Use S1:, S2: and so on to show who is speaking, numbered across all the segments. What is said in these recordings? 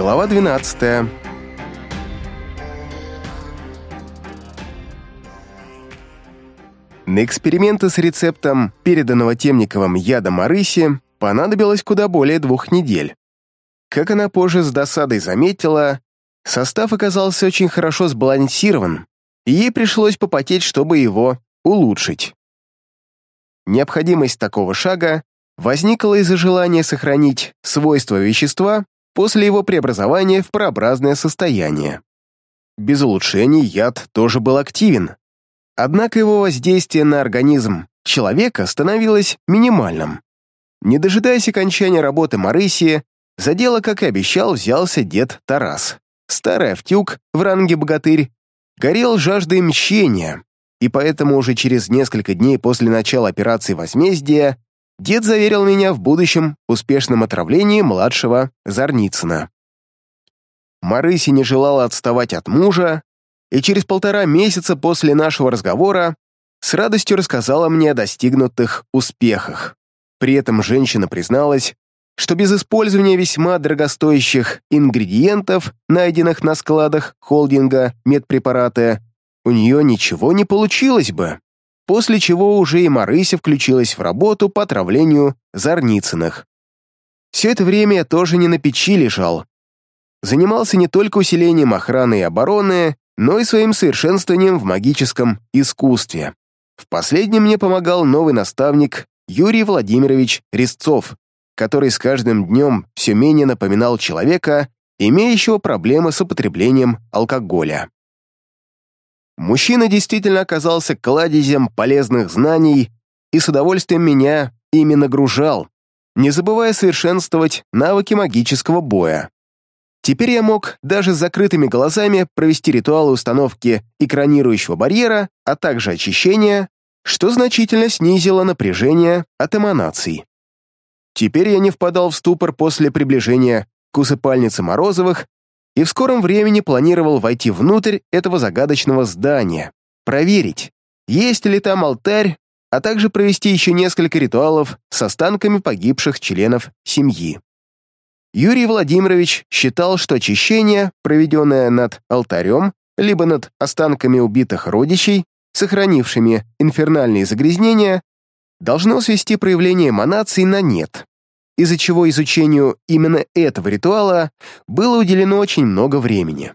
S1: Глава 12. На эксперименты с рецептом переданного Темниковым яда Марыси понадобилось куда более двух недель. Как она позже с досадой заметила, состав оказался очень хорошо сбалансирован, и ей пришлось попотеть, чтобы его улучшить. Необходимость такого шага возникла из-за желания сохранить свойства вещества после его преобразования в прообразное состояние. Без улучшений яд тоже был активен, однако его воздействие на организм человека становилось минимальным. Не дожидаясь окончания работы Марысии, за дело, как и обещал, взялся дед Тарас. Старый Автюк в ранге богатырь горел жаждой мщения, и поэтому уже через несколько дней после начала операции возмездия дед заверил меня в будущем успешном отравлении младшего Зарницына. Марыси не желала отставать от мужа, и через полтора месяца после нашего разговора с радостью рассказала мне о достигнутых успехах. При этом женщина призналась, что без использования весьма дорогостоящих ингредиентов, найденных на складах холдинга медпрепараты, у нее ничего не получилось бы, после чего уже и Марыся включилась в работу по отравлению Зарницыных. Все это время я тоже не на печи лежал. Занимался не только усилением охраны и обороны, но и своим совершенствованием в магическом искусстве. В последнем мне помогал новый наставник Юрий Владимирович Резцов, который с каждым днем все менее напоминал человека, имеющего проблемы с употреблением алкоголя. Мужчина действительно оказался кладезем полезных знаний и с удовольствием меня ими нагружал, не забывая совершенствовать навыки магического боя. Теперь я мог даже с закрытыми глазами провести ритуалы установки экранирующего барьера, а также очищения, что значительно снизило напряжение от эманаций. Теперь я не впадал в ступор после приближения к усыпальнице Морозовых и в скором времени планировал войти внутрь этого загадочного здания, проверить, есть ли там алтарь, а также провести еще несколько ритуалов с останками погибших членов семьи. Юрий Владимирович считал, что очищение, проведенное над алтарем, либо над останками убитых родичей, сохранившими инфернальные загрязнения, должно свести проявление эманаций на нет, из-за чего изучению именно этого ритуала было уделено очень много времени.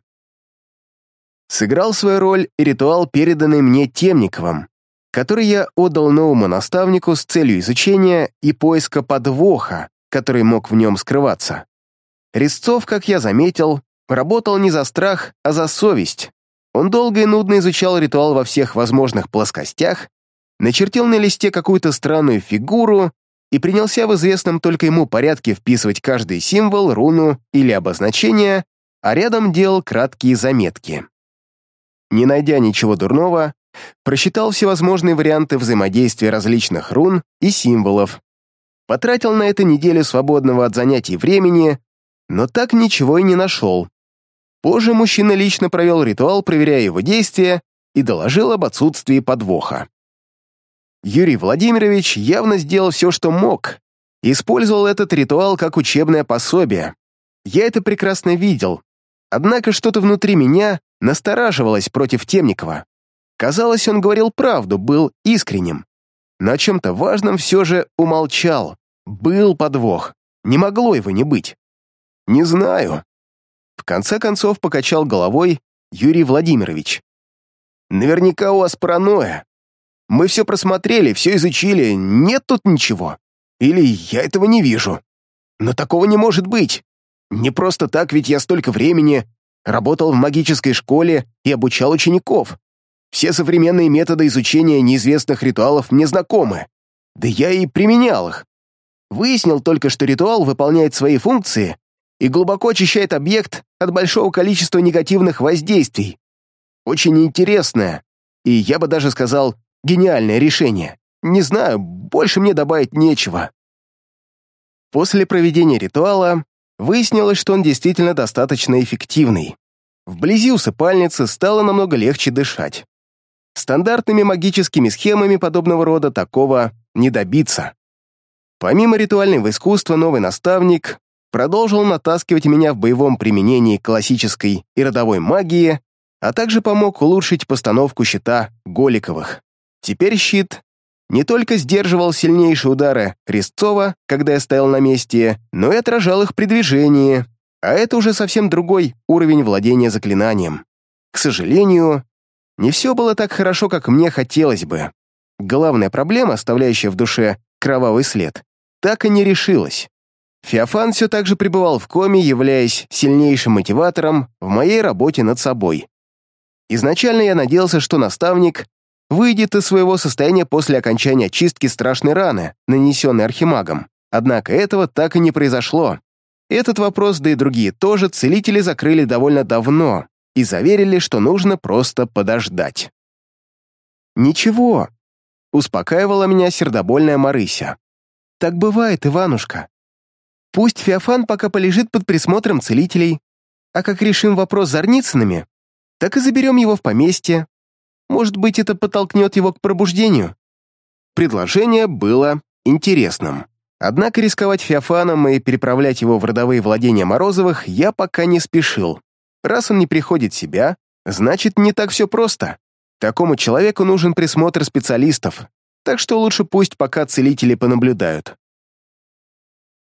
S1: Сыграл свою роль и ритуал, переданный мне Темниковым, который я отдал новому наставнику с целью изучения и поиска подвоха, который мог в нем скрываться. Резцов, как я заметил, работал не за страх, а за совесть. Он долго и нудно изучал ритуал во всех возможных плоскостях, начертил на листе какую-то странную фигуру и принялся в известном только ему порядке вписывать каждый символ, руну или обозначение, а рядом делал краткие заметки. Не найдя ничего дурного, просчитал всевозможные варианты взаимодействия различных рун и символов, потратил на это неделю свободного от занятий времени, но так ничего и не нашел. Позже мужчина лично провел ритуал, проверяя его действия, и доложил об отсутствии подвоха. Юрий Владимирович явно сделал все, что мог, использовал этот ритуал как учебное пособие. Я это прекрасно видел, однако что-то внутри меня настораживалось против Темникова. Казалось, он говорил правду, был искренним. Но о чем-то важном все же умолчал. Был подвох. Не могло его не быть. Не знаю. В конце концов покачал головой Юрий Владимирович. Наверняка у вас паранойя. Мы все просмотрели, все изучили, нет тут ничего. Или я этого не вижу. Но такого не может быть. Не просто так, ведь я столько времени работал в магической школе и обучал учеников. Все современные методы изучения неизвестных ритуалов мне знакомы. Да я и применял их. Выяснил только, что ритуал выполняет свои функции и глубоко очищает объект от большого количества негативных воздействий. Очень интересное, и я бы даже сказал, Гениальное решение. Не знаю, больше мне добавить нечего. После проведения ритуала выяснилось, что он действительно достаточно эффективный. Вблизи усыпальницы стало намного легче дышать. Стандартными магическими схемами подобного рода такого не добиться. Помимо ритуального искусства, новый наставник продолжил натаскивать меня в боевом применении классической и родовой магии, а также помог улучшить постановку щита Голиковых. Теперь щит не только сдерживал сильнейшие удары Резцова, когда я стоял на месте, но и отражал их при движении, а это уже совсем другой уровень владения заклинанием. К сожалению, не все было так хорошо, как мне хотелось бы. Главная проблема, оставляющая в душе кровавый след, так и не решилась. Феофан все так же пребывал в коме, являясь сильнейшим мотиватором в моей работе над собой. Изначально я надеялся, что наставник выйдет из своего состояния после окончания чистки страшной раны, нанесенной архимагом. Однако этого так и не произошло. Этот вопрос, да и другие тоже, целители закрыли довольно давно и заверили, что нужно просто подождать. «Ничего», — успокаивала меня сердобольная Марыся. «Так бывает, Иванушка. Пусть Феофан пока полежит под присмотром целителей, а как решим вопрос с Зарницынами, так и заберем его в поместье, может быть, это подтолкнет его к пробуждению?» Предложение было интересным. Однако рисковать Феофаном и переправлять его в родовые владения Морозовых я пока не спешил. Раз он не приходит в себя, значит, не так все просто. Такому человеку нужен присмотр специалистов, так что лучше пусть пока целители понаблюдают.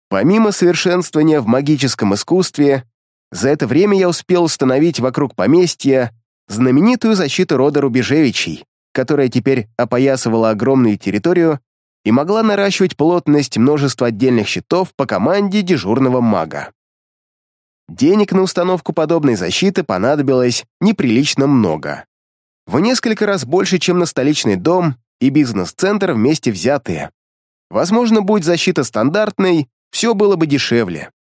S1: Помимо совершенствования в магическом искусстве, за это время я успел установить вокруг поместья знаменитую защиту рода Рубежевичей, которая теперь опоясывала огромную территорию и могла наращивать плотность множества отдельных щитов по команде дежурного мага. Денег на установку подобной защиты понадобилось неприлично много. В несколько раз больше, чем на столичный дом и бизнес-центр вместе взятые. Возможно, будь защита стандартной, все было бы дешевле.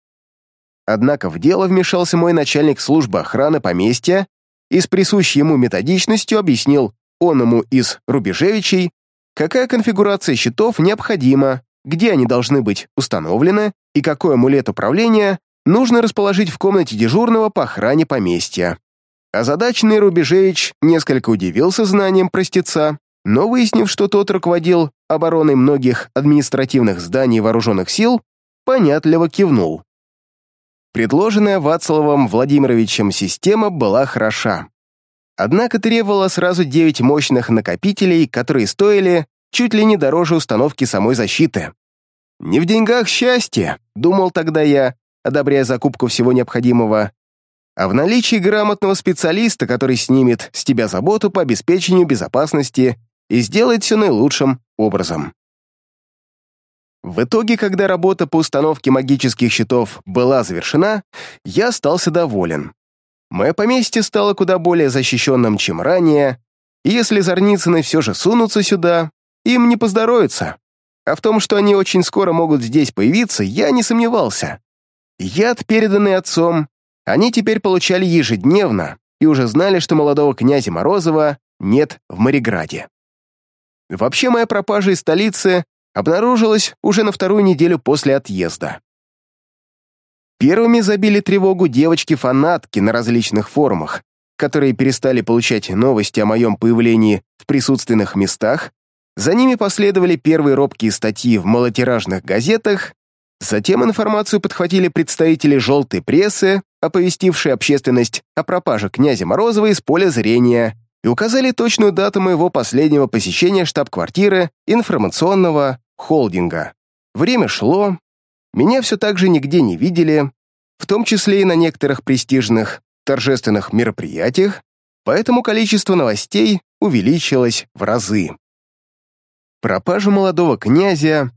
S1: Однако в дело вмешался мой начальник службы охраны поместья и с присущей ему методичностью объяснил оному из Рубежевичей, какая конфигурация щитов необходима, где они должны быть установлены и какой амулет управления нужно расположить в комнате дежурного по охране поместья. Озадаченный Рубежевич несколько удивился знанием простеца, но, выяснив, что тот руководил обороной многих административных зданий вооруженных сил, понятливо кивнул. Предложенная Вацлавом Владимировичем система была хороша. Однако требовала сразу 9 мощных накопителей, которые стоили чуть ли не дороже установки самой защиты. «Не в деньгах счастье», — думал тогда я, одобряя закупку всего необходимого, а в наличии грамотного специалиста, который снимет с тебя заботу по обеспечению безопасности и сделает все наилучшим образом. В итоге, когда работа по установке магических щитов была завершена, я остался доволен. Мое поместье стало куда более защищенным, чем ранее, и если Зарницыны все же сунутся сюда, им не поздоровится. А в том, что они очень скоро могут здесь появиться, я не сомневался. Яд, переданный отцом, они теперь получали ежедневно и уже знали, что молодого князя Морозова нет в Мариграде. Вообще, моя пропажа из столицы обнаружилось уже на вторую неделю после отъезда. Первыми забили тревогу девочки-фанатки на различных форумах, которые перестали получать новости о моем появлении в присутственных местах, за ними последовали первые робкие статьи в малотиражных газетах, затем информацию подхватили представители желтой прессы, оповестившие общественность о пропаже князя Морозова из поля зрения, и указали точную дату моего последнего посещения штаб-квартиры информационного холдинга. Время шло, меня все так же нигде не видели, в том числе и на некоторых престижных торжественных мероприятиях, поэтому количество новостей увеличилось в разы. Пропажу молодого князя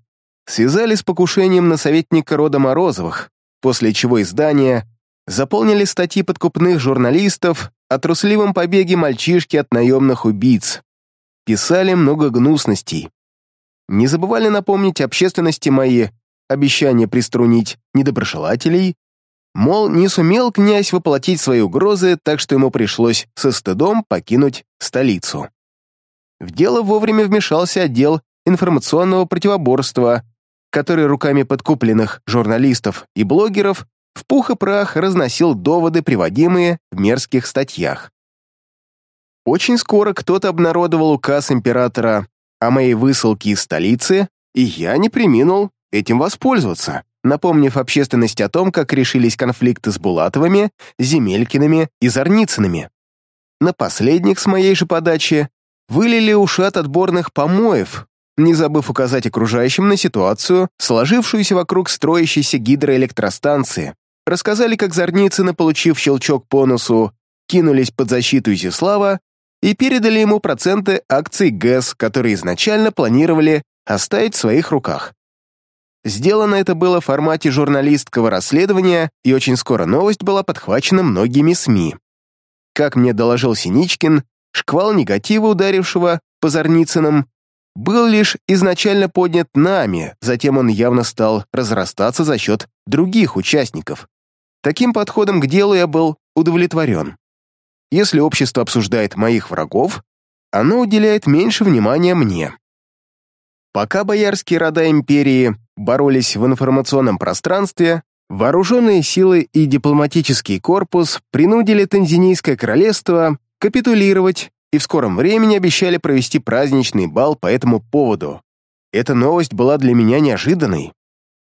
S1: связали с покушением на советника рода Морозовых, после чего издания заполнили статьи подкупных журналистов о трусливом побеге мальчишки от наемных убийц. Писали много гнусностей. Не забывали напомнить общественности мои обещания приструнить недоброжелателей, мол, не сумел князь воплотить свои угрозы, так что ему пришлось со стыдом покинуть столицу. В дело вовремя вмешался отдел информационного противоборства, который руками подкупленных журналистов и блогеров в пух и прах разносил доводы, приводимые в мерзких статьях. Очень скоро кто-то обнародовал указ императора о моей высылке из столицы, и я не приминул этим воспользоваться. напомнив общественности о том, как решились конфликты с Булатовыми, Земелькиными и Зарницынами. На последних с моей же подачи вылили ушат отборных помоев, не забыв указать окружающим на ситуацию, сложившуюся вокруг строящейся гидроэлектростанции. Рассказали, как Зарницыны, получив щелчок по носу, кинулись под защиту Изяслава и передали ему проценты акций ГЭС, которые изначально планировали оставить в своих руках. Сделано это было в формате журналистского расследования, и очень скоро новость была подхвачена многими СМИ. Как мне доложил Синичкин, шквал негатива, ударившего по Зарницыным, был лишь изначально поднят нами, затем он явно стал разрастаться за счет других участников. Таким подходом к делу я был удовлетворен. Если общество обсуждает моих врагов, оно уделяет меньше внимания мне. Пока боярские рода империи боролись в информационном пространстве, вооруженные силы и дипломатический корпус принудили Танзинийское королевство капитулировать и в скором времени обещали провести праздничный бал по этому поводу. Эта новость была для меня неожиданной.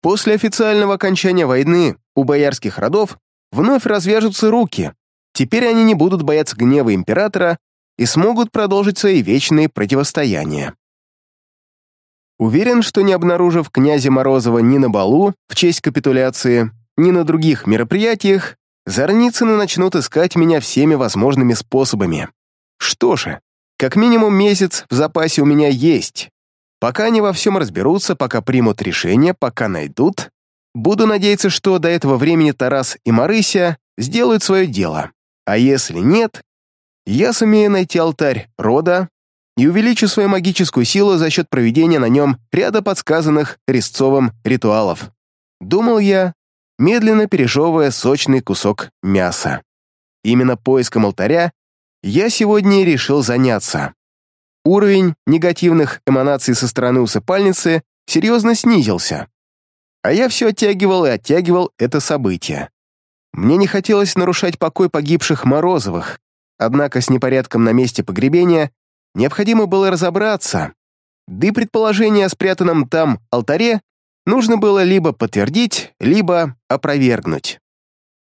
S1: После официального окончания войны у боярских родов вновь развяжутся руки. Теперь они не будут бояться гнева императора и смогут продолжить свои вечные противостояния. Уверен, что не обнаружив князя Морозова ни на балу в честь капитуляции, ни на других мероприятиях, Зарницыны начнут искать меня всеми возможными способами. Что же, как минимум месяц в запасе у меня есть. Пока они во всем разберутся, пока примут решение, пока найдут, буду надеяться, что до этого времени Тарас и Марыся сделают свое дело. А если нет, я сумею найти алтарь рода и увеличу свою магическую силу за счет проведения на нем ряда подсказанных Резцовым ритуалов. Думал я, медленно пережевывая сочный кусок мяса. Именно поиском алтаря я сегодня решил заняться. Уровень негативных эманаций со стороны усыпальницы серьезно снизился. А я все оттягивал и оттягивал это событие. Мне не хотелось нарушать покой погибших Морозовых, однако с непорядком на месте погребения необходимо было разобраться, да и предположение о спрятанном там алтаре нужно было либо подтвердить, либо опровергнуть.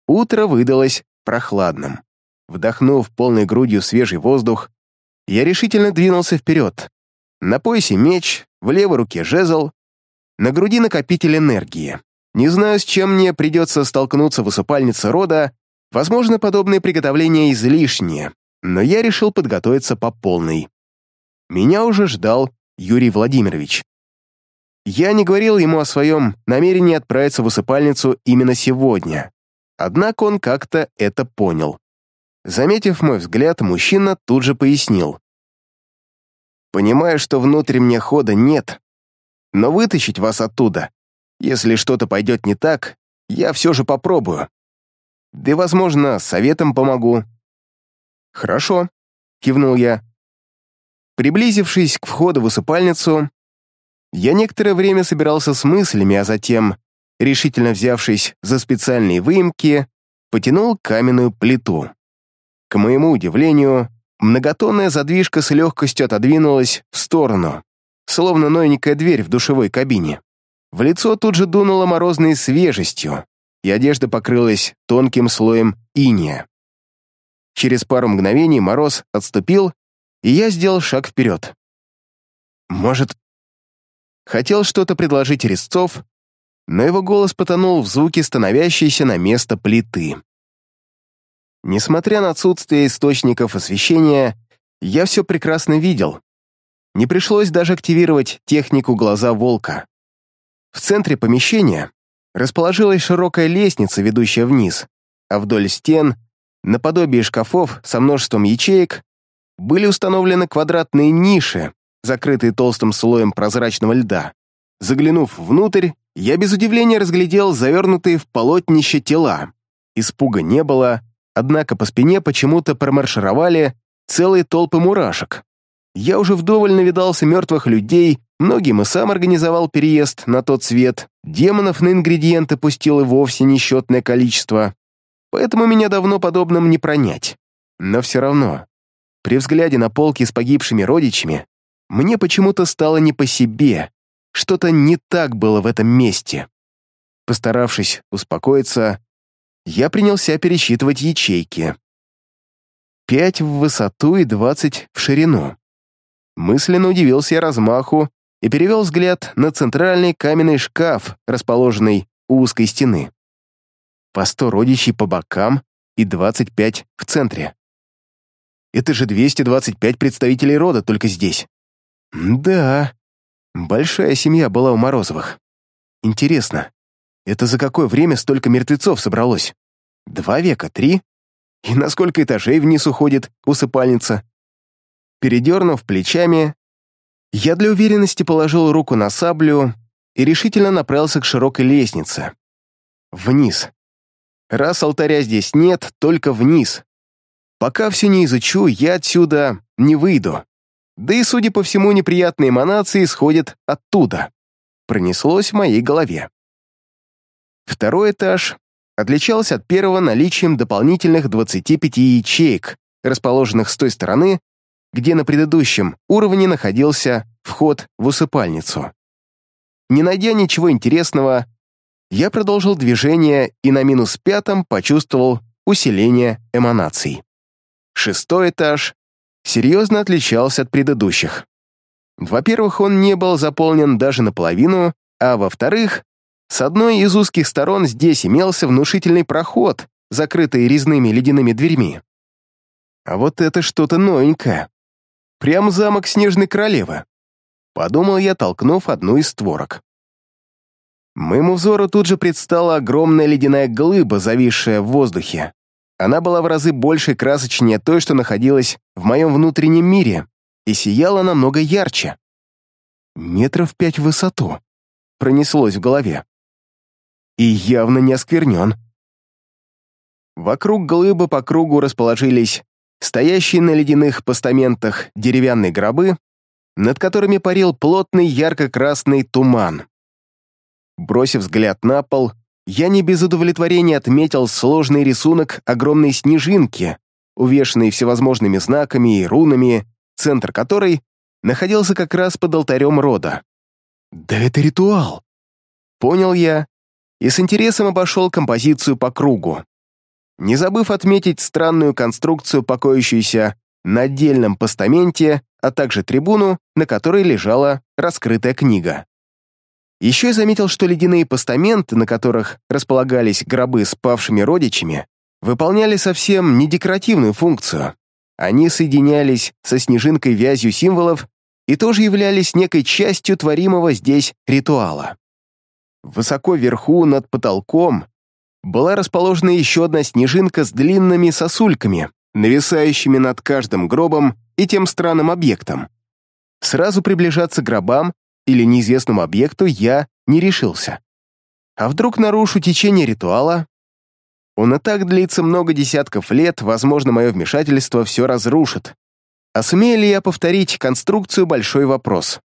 S1: Утро выдалось прохладным. Вдохнув полной грудью свежий воздух, я решительно двинулся вперед. На поясе меч, в левой руке жезл, на груди накопитель энергии. Не знаю, с чем мне придется столкнуться в усыпальнице рода, возможно, подобные приготовления излишние, но я решил подготовиться по полной. Меня уже ждал Юрий Владимирович. Я не говорил ему о своем намерении отправиться в усыпальницу именно сегодня, однако он как-то это понял. Заметив мой взгляд, мужчина тут же пояснил. «Понимаю, что внутрь мне хода нет, но вытащить вас оттуда, если что-то пойдет не так, я все же попробую. Да и, возможно, советом помогу». «Хорошо», — кивнул я. Приблизившись к входу в усыпальницу, я некоторое время собирался с мыслями, а затем, решительно взявшись за специальные выемки, потянул каменную плиту. К моему удивлению, многотонная задвижка с легкостью отодвинулась в сторону, словно новенькая дверь в душевой кабине. В лицо тут же дунуло морозной свежестью, и одежда покрылась тонким слоем иния. Через пару мгновений мороз отступил, и я сделал шаг вперед. «Может...» Хотел что-то предложить Резцов, но его голос потонул в звуке становящейся на место плиты. Несмотря на отсутствие источников освещения, я все прекрасно видел. Не пришлось даже активировать технику глаза волка. В центре помещения расположилась широкая лестница, ведущая вниз, а вдоль стен, наподобие шкафов со множеством ячеек, были установлены квадратные ниши, закрытые толстым слоем прозрачного льда. Заглянув внутрь, я без удивления разглядел завернутые в полотнище тела. Испуга не было, Однако по спине почему-то промаршировали целые толпы мурашек. Я уже вдоволь навидался мертвых людей, многим и сам организовал переезд на тот свет, демонов на ингредиенты пустил и вовсе несчетное количество, поэтому меня давно подобным не пронять. Но все равно, при взгляде на полки с погибшими родичами, мне почему-то стало не по себе, что-то не так было в этом месте. Постаравшись успокоиться, я принялся пересчитывать ячейки. Пять в высоту и двадцать в ширину. Мысленно удивился я размаху и перевел взгляд на центральный каменный шкаф, расположенный у узкой стены. По сто родичей по бокам и двадцать пять в центре. Это же 225 представителей рода только здесь. Да, большая семья была у Морозовых. Интересно, это за какое время столько мертвецов собралось? Два века, три? И на сколько этажей вниз уходит усыпальница? Передернув плечами, я для уверенности положил руку на саблю и решительно направился к широкой лестнице. Вниз. Раз алтаря здесь нет, только вниз. Пока все не изучу, я отсюда не выйду. Да и, судя по всему, неприятные эманации исходят оттуда. Пронеслось в моей голове. Второй этаж отличался от первого наличием дополнительных 25 ячеек, расположенных с той стороны, где на предыдущем уровне находился вход в усыпальницу. Не найдя ничего интересного, я продолжил движение и на минус пятом почувствовал усиление эманаций. Шестой этаж серьезно отличался от предыдущих. Во-первых, он не был заполнен даже наполовину, а во-вторых, с одной из узких сторон здесь имелся внушительный проход, закрытый резными ледяными дверьми. А вот это что-то новенькое. Прям замок Снежной Королевы. Подумал я, толкнув одну из створок. Моему взору тут же предстала огромная ледяная глыба, зависшая в воздухе. Она была в разы больше и красочнее той, что находилась в моем внутреннем мире, и сияла намного ярче. Метров пять в высоту. Пронеслось в голове. И явно не осквернен. Вокруг глыбы по кругу расположились стоящие на ледяных постаментах деревянные гробы, над которыми парил плотный ярко-красный туман. Бросив взгляд на пол, я не без удовлетворения отметил сложный рисунок огромной снежинки, увешанной всевозможными знаками и рунами, центр которой находился как раз под алтарем рода. «Да это ритуал!» Понял я и с интересом обошел композицию по кругу. Не забыв отметить странную конструкцию, покоящуюся на отдельном постаменте, а также трибуну, на которой лежала раскрытая книга. Еще я заметил, что ледяные постаменты, на которых располагались гробы с павшими родичами, выполняли совсем не декоративную функцию. Они соединялись со снежинкой вязью символов и тоже являлись некой частью творимого здесь ритуала. Высоко вверху, над потолком, была расположена еще одна снежинка с длинными сосульками, нависающими над каждым гробом и тем странным объектом. Сразу приближаться к гробам или неизвестному объекту я не решился. А вдруг нарушу течение ритуала? Он и так длится много десятков лет, возможно, мое вмешательство все разрушит. А сумею ли я повторить конструкцию – большой вопрос.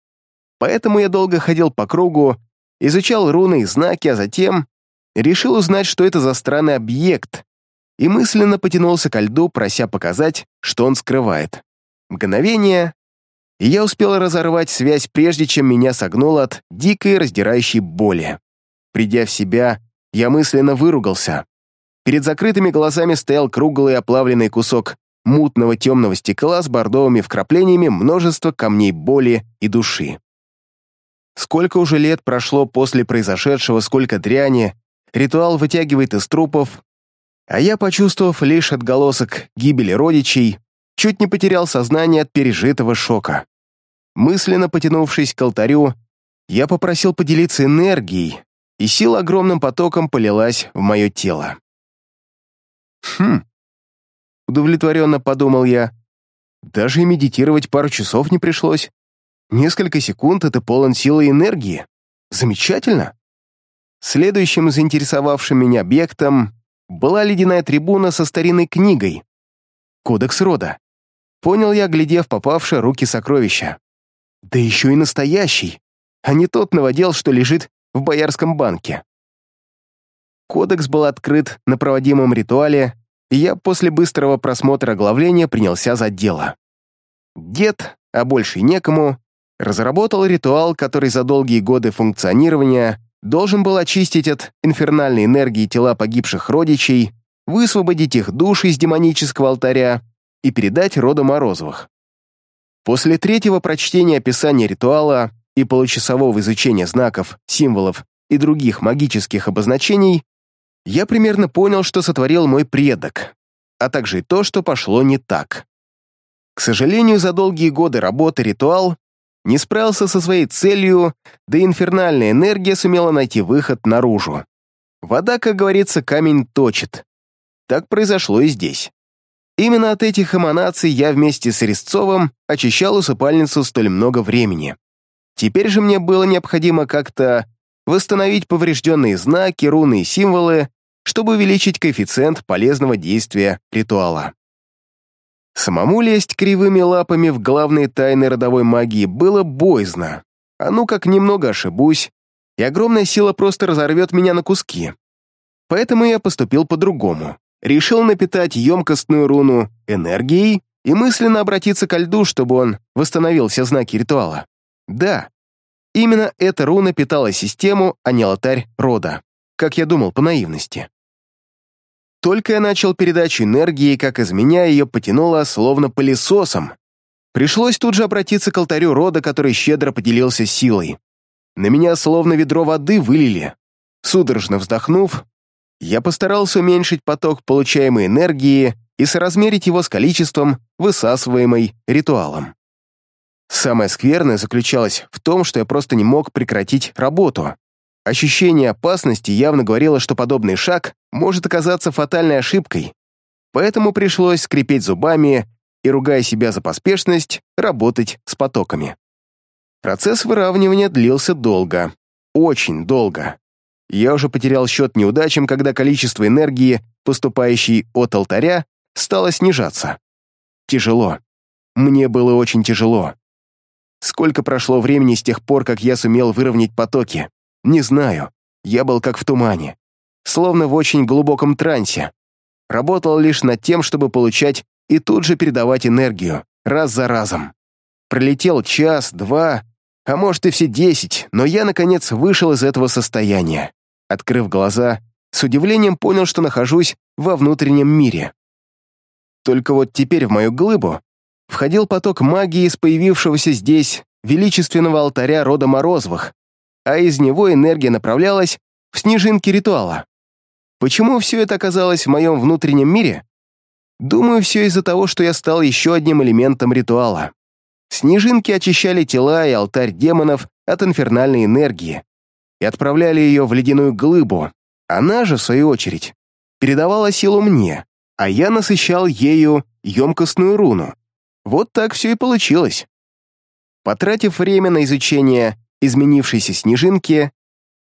S1: Поэтому я долго ходил по кругу, изучал руны и знаки, а затем решил узнать, что это за странный объект, и мысленно потянулся ко льду, прося показать, что он скрывает. Мгновение, и я успел разорвать связь, прежде чем меня согнуло от дикой раздирающей боли. Придя в себя, я мысленно выругался. Перед закрытыми глазами стоял круглый оплавленный кусок мутного темного стекла с бордовыми вкраплениями множества камней боли и души. Сколько уже лет прошло после произошедшего, сколько дряни, ритуал вытягивает из трупов, а я, почувствовав лишь отголосок гибели родичей, чуть не потерял сознание от пережитого шока. Мысленно потянувшись к алтарю, я попросил поделиться энергией, и сила огромным потоком полилась в мое тело. «Хм», — удовлетворенно подумал я, «даже и медитировать пару часов не пришлось. Несколько секунд — это полон силы и энергии. Замечательно!» Следующим заинтересовавшим меня объектом была ледяная трибуна со старинной книгой. «Кодекс рода». Понял я, глядев попавшие руки сокровища. Да еще и настоящий, а не тот новодел, что лежит в Боярском банке. Кодекс был открыт на проводимом ритуале, и я после быстрого просмотра оглавления принялся за дело. Дед, а больше некому, разработал ритуал, который за долгие годы функционирования должен был очистить от инфернальной энергии тела погибших родичей, высвободить их души из демонического алтаря и передать роду Морозовых. После третьего прочтения описания ритуала и получасового изучения знаков, символов и других магических обозначений, я примерно понял, что сотворил мой предок, а также и то, что пошло не так. К сожалению, за долгие годы работы ритуал не справился со своей целью, да и инфернальная энергия сумела найти выход наружу. Вода, как говорится, камень точит. Так произошло и здесь. Именно от этих эманаций я вместе с Резцовым очищал усыпальницу столь много времени. Теперь же мне было необходимо как-то восстановить поврежденные знаки, руны и символы, чтобы увеличить коэффициент полезного действия ритуала. Самому лезть кривыми лапами в главные тайны родовой магии было боязно. А ну как немного ошибусь, и огромная сила просто разорвет меня на куски. Поэтому я поступил по-другому. Решил напитать емкостную руну энергией и мысленно обратиться ко льду, чтобы он восстановил все знаки ритуала. Да, именно эта руна питала систему, а не алтарь рода, как я думал по наивности. Только я начал передачу энергии, как из меня ее потянуло словно пылесосом. Пришлось тут же обратиться к алтарю рода, который щедро поделился силой. На меня словно ведро воды вылили. Судорожно вздохнув, я постарался уменьшить поток получаемой энергии и соразмерить его с количеством, высасываемой ритуалом. Самое скверное заключалось в том, что я просто не мог прекратить работу. Ощущение опасности явно говорило, что подобный шаг может оказаться фатальной ошибкой, поэтому пришлось скрипеть зубами и, ругая себя за поспешность, работать с потоками. Процесс выравнивания длился долго, очень долго. Я уже потерял счет неудачам, когда количество энергии, поступающей от алтаря, стало снижаться. Тяжело. Мне было очень тяжело. Сколько прошло времени с тех пор, как я сумел выровнять потоки? Не знаю. Я был как в тумане. Словно в очень глубоком трансе. Работал лишь над тем, чтобы получать и тут же передавать энергию, раз за разом. Пролетел час, два, а может и все десять, но я, наконец, вышел из этого состояния. Открыв глаза, с удивлением понял, что нахожусь во внутреннем мире. Только вот теперь в мою глыбу входил поток магии из появившегося здесь величественного алтаря рода Морозовых, а из него энергия направлялась в снежинки ритуала. Почему все это оказалось в моем внутреннем мире? Думаю, все из-за того, что я стал еще одним элементом ритуала. Снежинки очищали тела и алтарь демонов от инфернальной энергии и отправляли ее в ледяную глыбу. Она же, в свою очередь, передавала силу мне, а я насыщал ею емкостную руну. Вот так все и получилось. Потратив время на изучение изменившейся снежинки,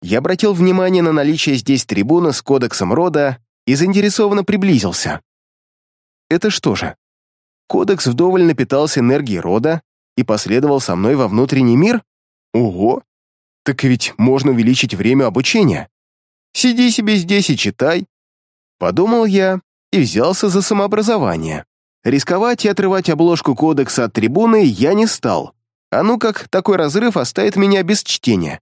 S1: я обратил внимание на наличие здесь трибуна с кодексом рода и заинтересованно приблизился. Это что же? Кодекс вдоволь напитался энергией рода и последовал со мной во внутренний мир? Ого! Так ведь можно увеличить время обучения. Сиди себе здесь и читай. Подумал я и взялся за самообразование. Рисковать и отрывать обложку кодекса от трибуны я не стал. А ну как такой разрыв оставит меня без чтения?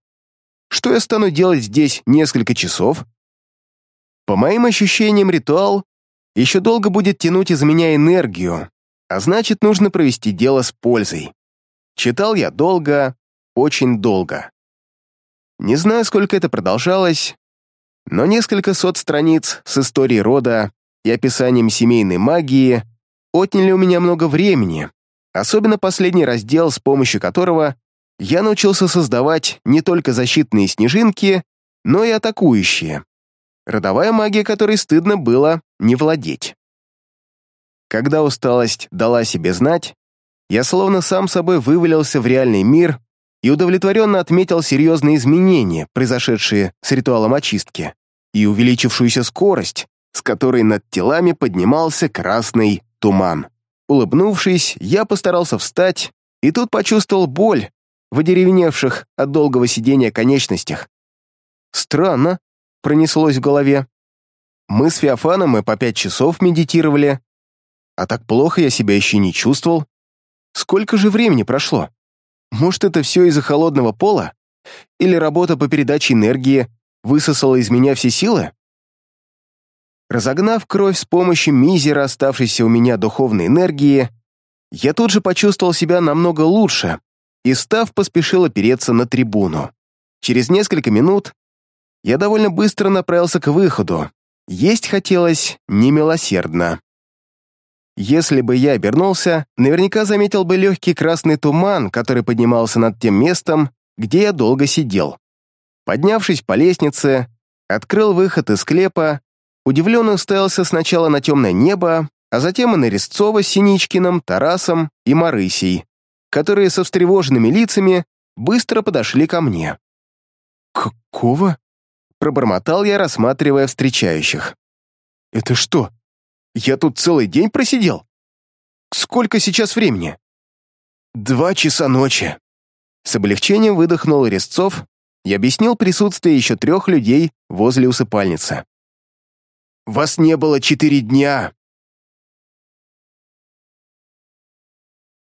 S1: Что я стану делать здесь несколько часов? По моим ощущениям, ритуал еще долго будет тянуть из меня энергию, а значит, нужно провести дело с пользой. Читал я долго, очень долго. Не знаю, сколько это продолжалось, но несколько сот страниц с историей рода и описанием семейной магии отняли у меня много времени, особенно последний раздел, с помощью которого я научился создавать не только защитные снежинки, но и атакующие. Родовая магия, которой стыдно было не владеть. Когда усталость дала себе знать, я словно сам собой вывалился в реальный мир и удовлетворенно отметил серьезные изменения, произошедшие с ритуалом очистки, и увеличившуюся скорость, с которой над телами поднимался красный туман. Улыбнувшись, я постарался встать, и тут почувствовал боль, в одеревеневших от долгого сидения конечностях. Странно, пронеслось в голове. Мы с Феофаном и по пять часов медитировали, а так плохо я себя еще не чувствовал. Сколько же времени прошло? Может, это все из-за холодного пола? Или работа по передаче энергии высосала из меня все силы? Разогнав кровь с помощью мизера оставшейся у меня духовной энергии, я тут же почувствовал себя намного лучше и, став, поспешил опереться на трибуну. Через несколько минут я довольно быстро направился к выходу. Есть хотелось немилосердно. Если бы я обернулся, наверняка заметил бы легкий красный туман, который поднимался над тем местом, где я долго сидел. Поднявшись по лестнице, открыл выход из склепа, удивленно уставился сначала на темное небо, а затем и на Резцова с Синичкиным, Тарасом и Марысей, которые со встревоженными лицами быстро подошли ко мне. «Какого?» — пробормотал я, рассматривая встречающих. «Это что, я тут целый день просидел? Сколько сейчас времени?» «Два часа ночи». С облегчением выдохнул Резцов и объяснил присутствие еще трех людей возле усыпальницы. «Вас не было четыре дня,